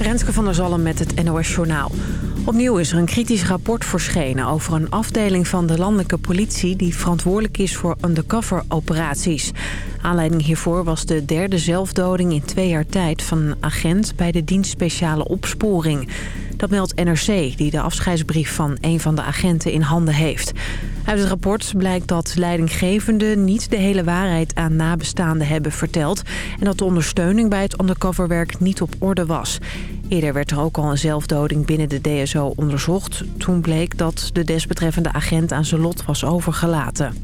Renske van der Zalm met het NOS Journaal. Opnieuw is er een kritisch rapport verschenen over een afdeling van de landelijke politie... die verantwoordelijk is voor undercover-operaties. Aanleiding hiervoor was de derde zelfdoding in twee jaar tijd... van een agent bij de dienst speciale opsporing. Dat meldt NRC, die de afscheidsbrief van een van de agenten in handen heeft. Uit het rapport blijkt dat leidinggevenden niet de hele waarheid aan nabestaanden hebben verteld... en dat de ondersteuning bij het undercoverwerk niet op orde was. Eerder werd er ook al een zelfdoding binnen de DSO onderzocht. Toen bleek dat de desbetreffende agent aan zijn lot was overgelaten.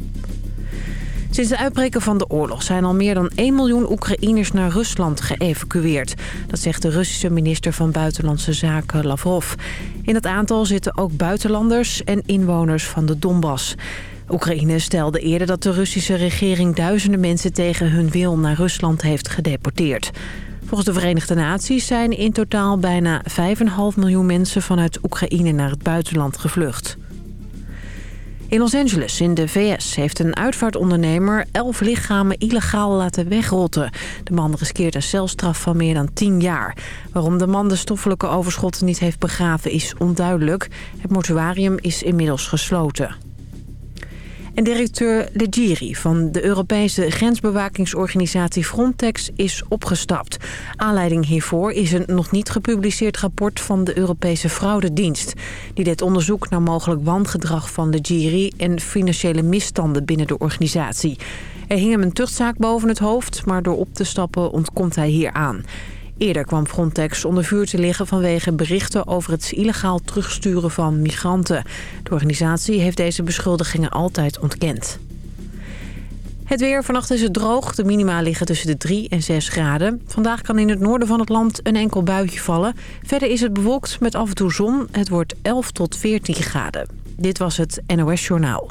Sinds de uitbreken van de oorlog zijn al meer dan 1 miljoen Oekraïners naar Rusland geëvacueerd. Dat zegt de Russische minister van Buitenlandse Zaken Lavrov. In dat aantal zitten ook buitenlanders en inwoners van de Donbass. Oekraïne stelde eerder dat de Russische regering duizenden mensen tegen hun wil naar Rusland heeft gedeporteerd. Volgens de Verenigde Naties zijn in totaal bijna 5,5 miljoen mensen vanuit Oekraïne naar het buitenland gevlucht. In Los Angeles in de VS heeft een uitvaartondernemer elf lichamen illegaal laten wegrotten. De man riskeert een celstraf van meer dan 10 jaar. Waarom de man de stoffelijke overschotten niet heeft begraven is onduidelijk. Het mortuarium is inmiddels gesloten. En directeur Legiri van de Europese grensbewakingsorganisatie Frontex is opgestapt. Aanleiding hiervoor is een nog niet gepubliceerd rapport van de Europese Fraudedienst. Die deed onderzoek naar mogelijk wangedrag van Legiri en financiële misstanden binnen de organisatie. Er hing hem een tuchtzaak boven het hoofd, maar door op te stappen ontkomt hij hier aan. Eerder kwam Frontex onder vuur te liggen vanwege berichten over het illegaal terugsturen van migranten. De organisatie heeft deze beschuldigingen altijd ontkend. Het weer. Vannacht is het droog. De minima liggen tussen de 3 en 6 graden. Vandaag kan in het noorden van het land een enkel buitje vallen. Verder is het bewolkt met af en toe zon. Het wordt 11 tot 14 graden. Dit was het NOS Journaal.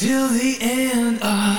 Kaleidoscope the end. all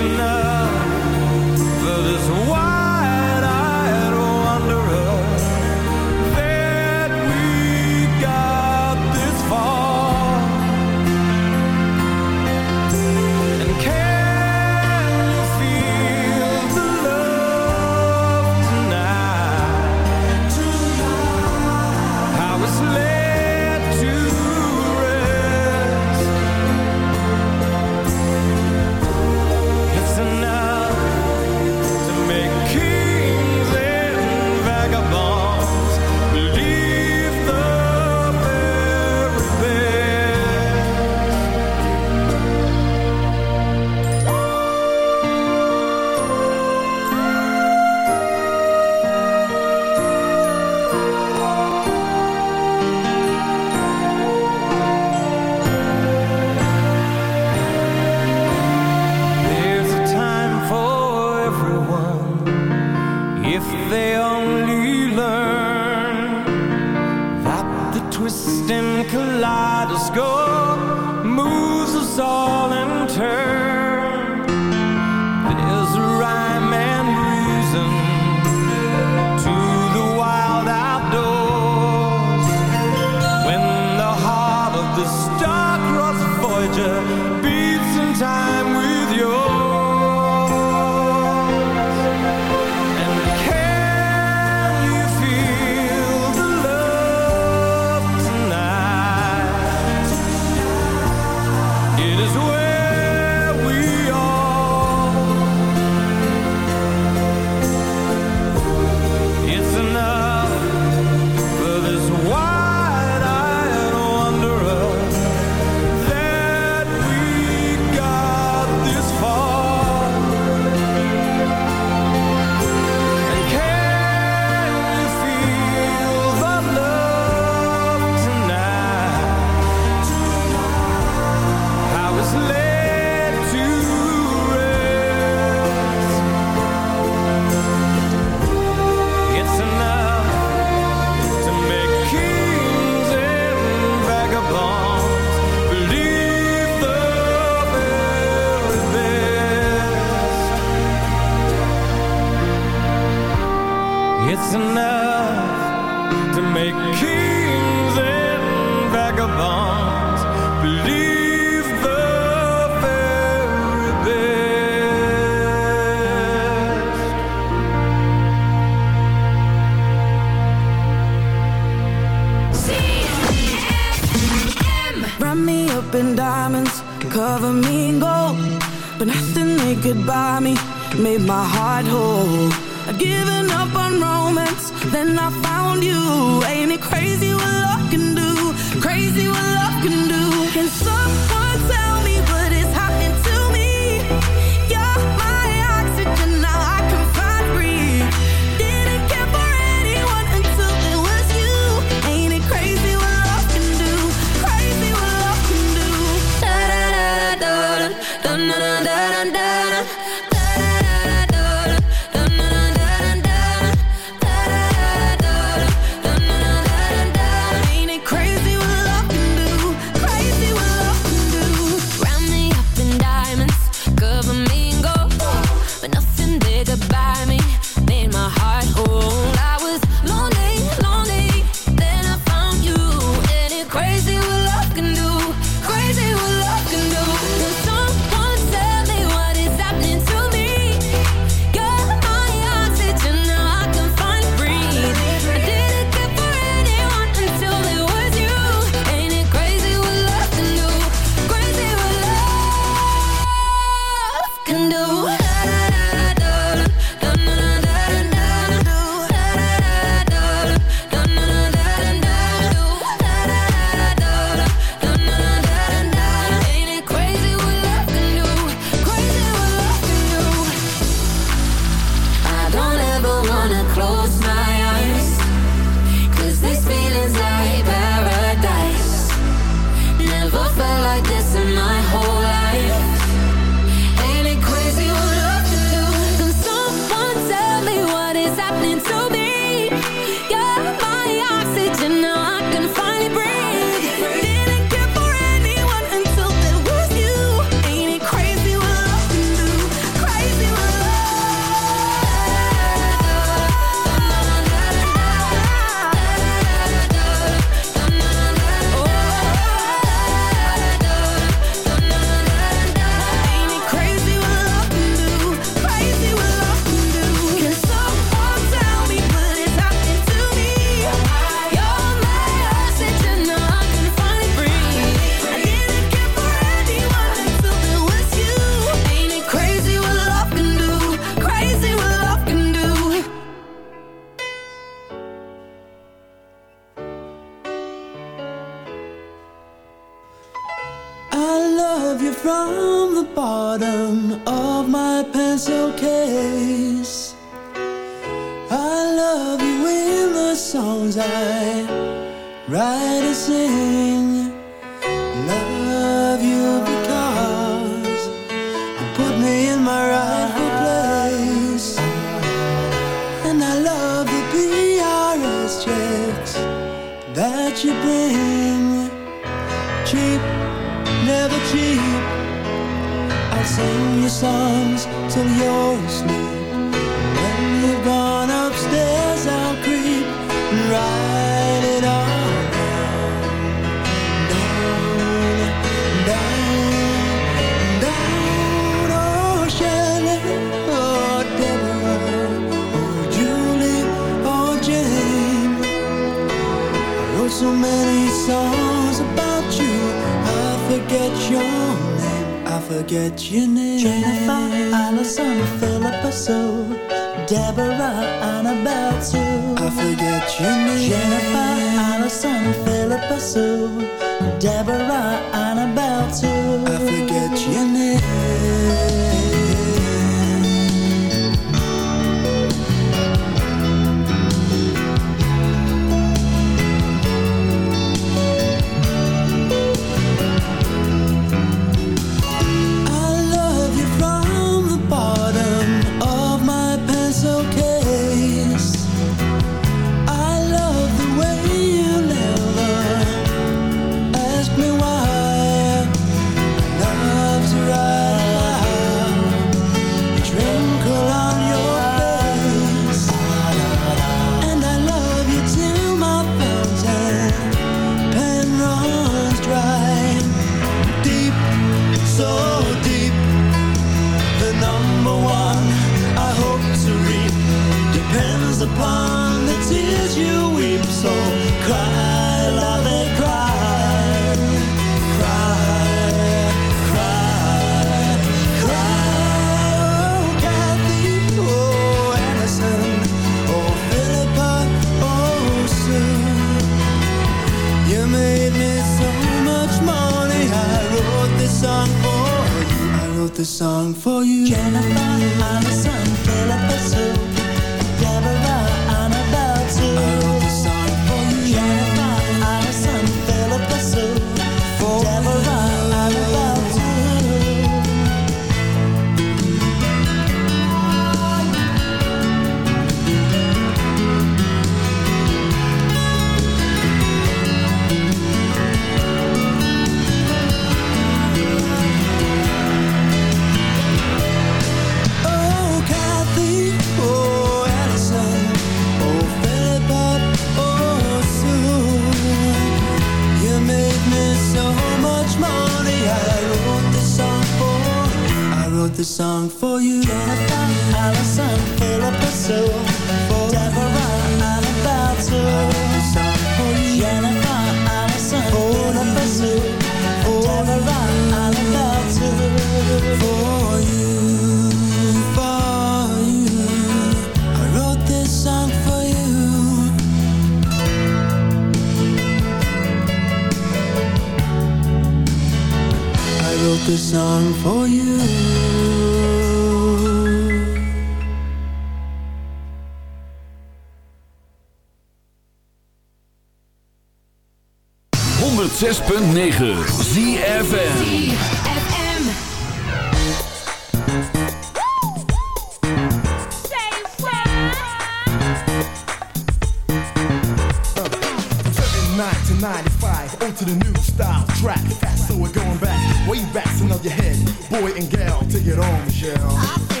95, on to the new style track. Fast, so we're going back, way back, to nod your head. Boy and gal, take it on, Michelle.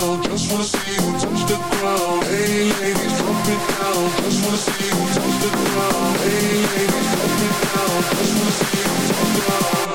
Just wanna see you touch the ground. Hey ladies, drop it down. Just wanna see you touch the ground. Hey ladies, drop it down. Just wanna see.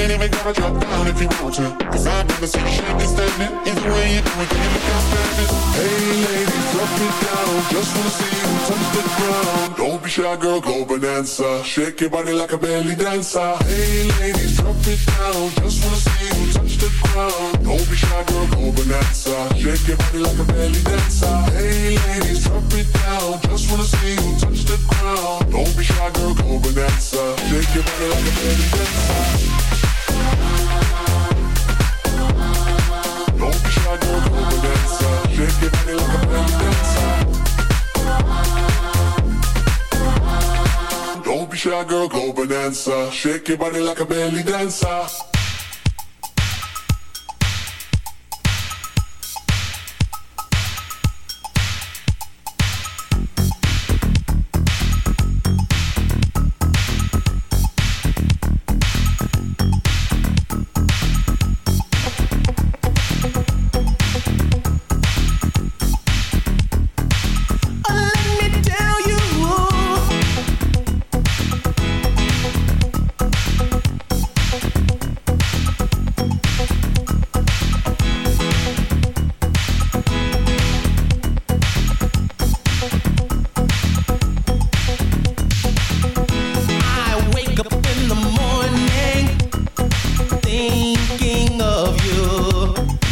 ain't even gotta drop down if you want to. Cause I've never seen and standing. Either way you do it, you look outstanding. Hey ladies, drop it down. Just wanna see you touch the ground. Don't be shy, girl, go Bananza. Shake your body like a belly dancer. Hey ladies, drop it down. Just wanna see you touch the ground. Don't be shy, girl, go Bananza. Shake your body like a belly dancer. Hey ladies, drop it down. Just wanna see you touch the ground. Don't be shy, girl, go Bananza. Shake your body like a belly dancer. Don't be shy, girl, go Bananza. Shake your body like a belly dancer. you.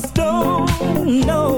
just don't know.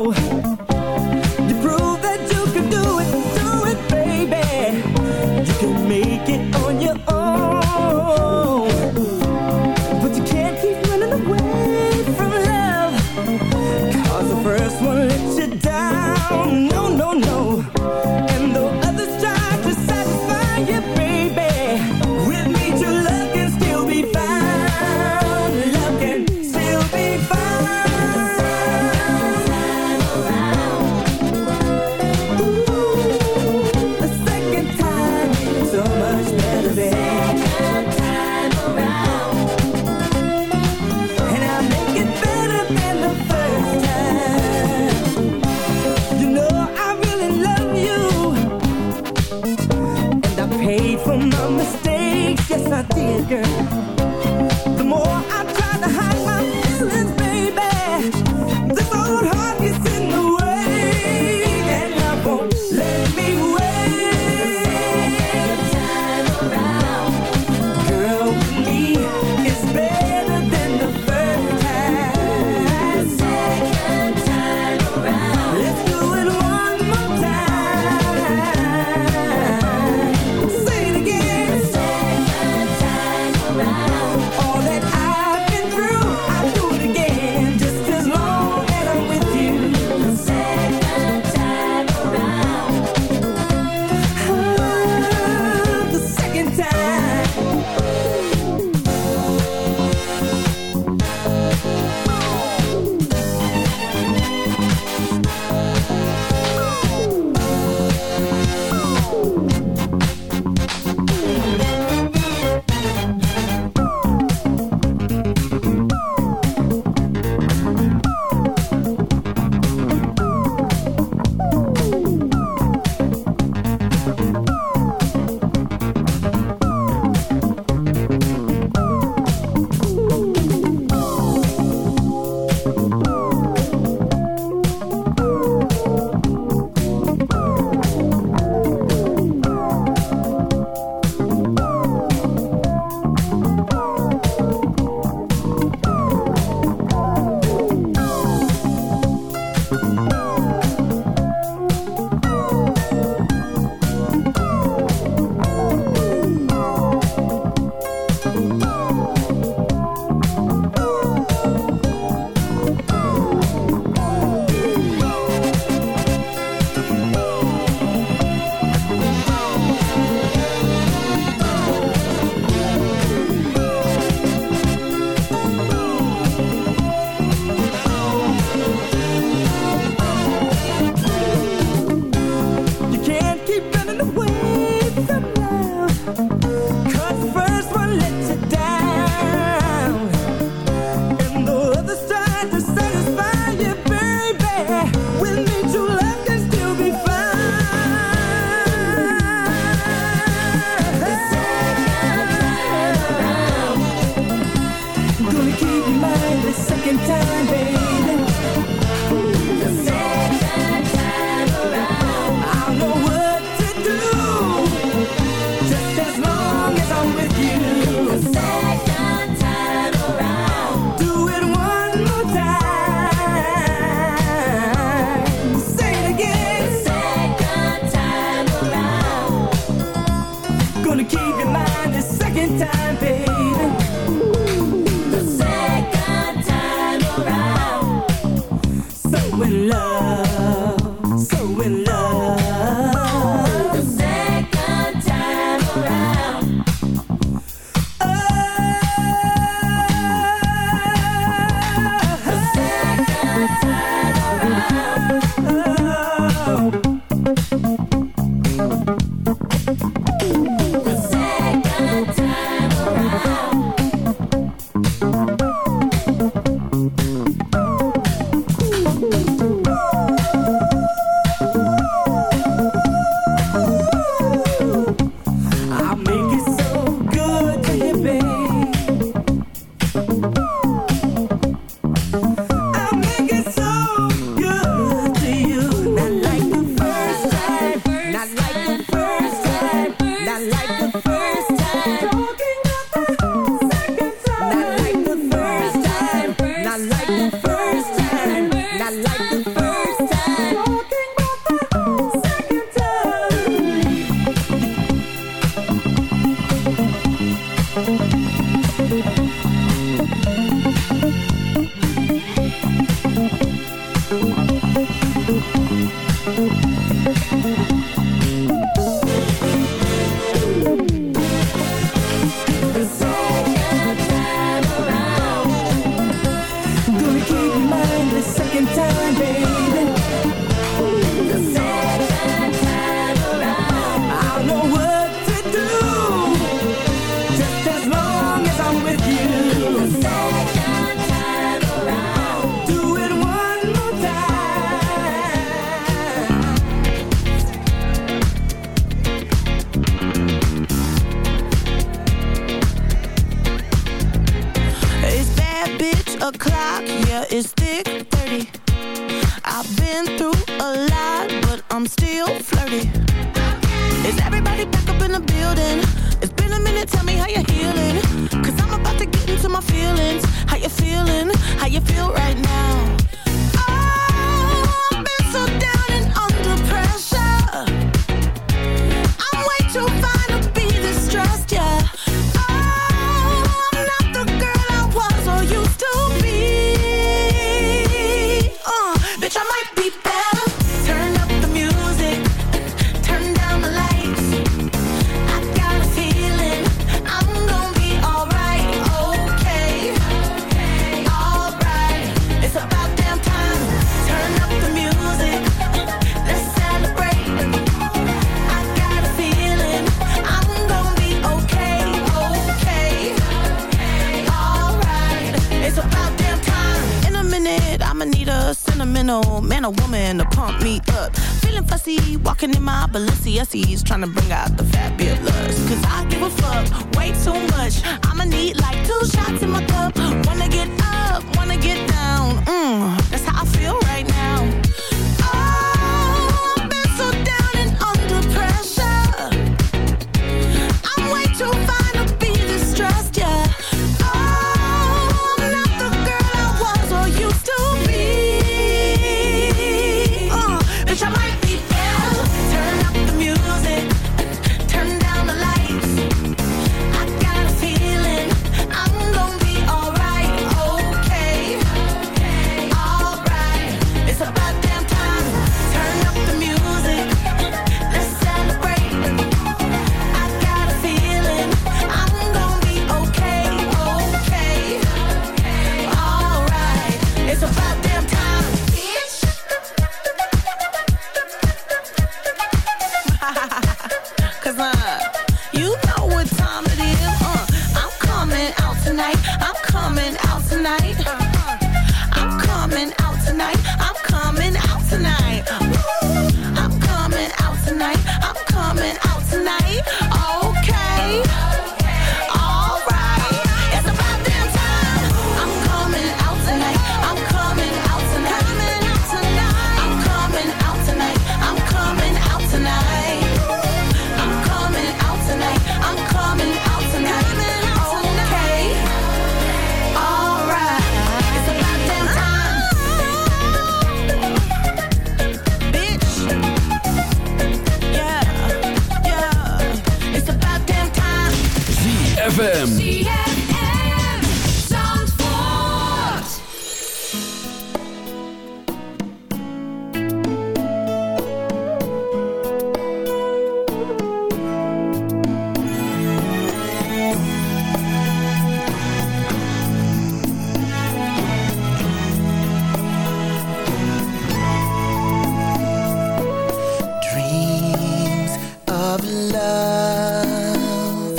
love.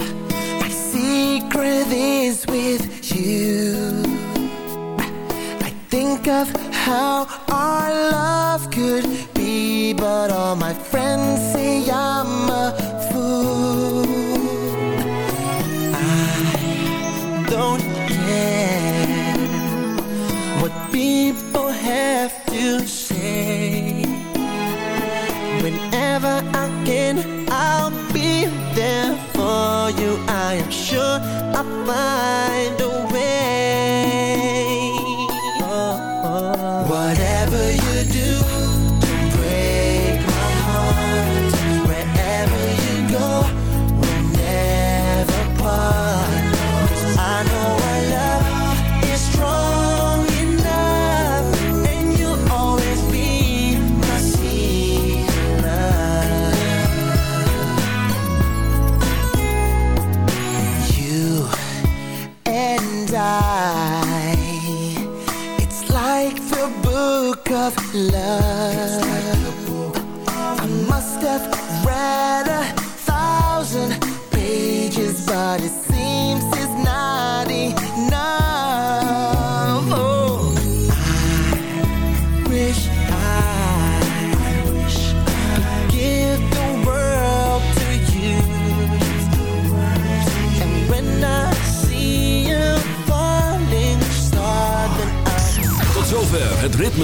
My secret is with you. I think of how our love could be But all my friends say I'm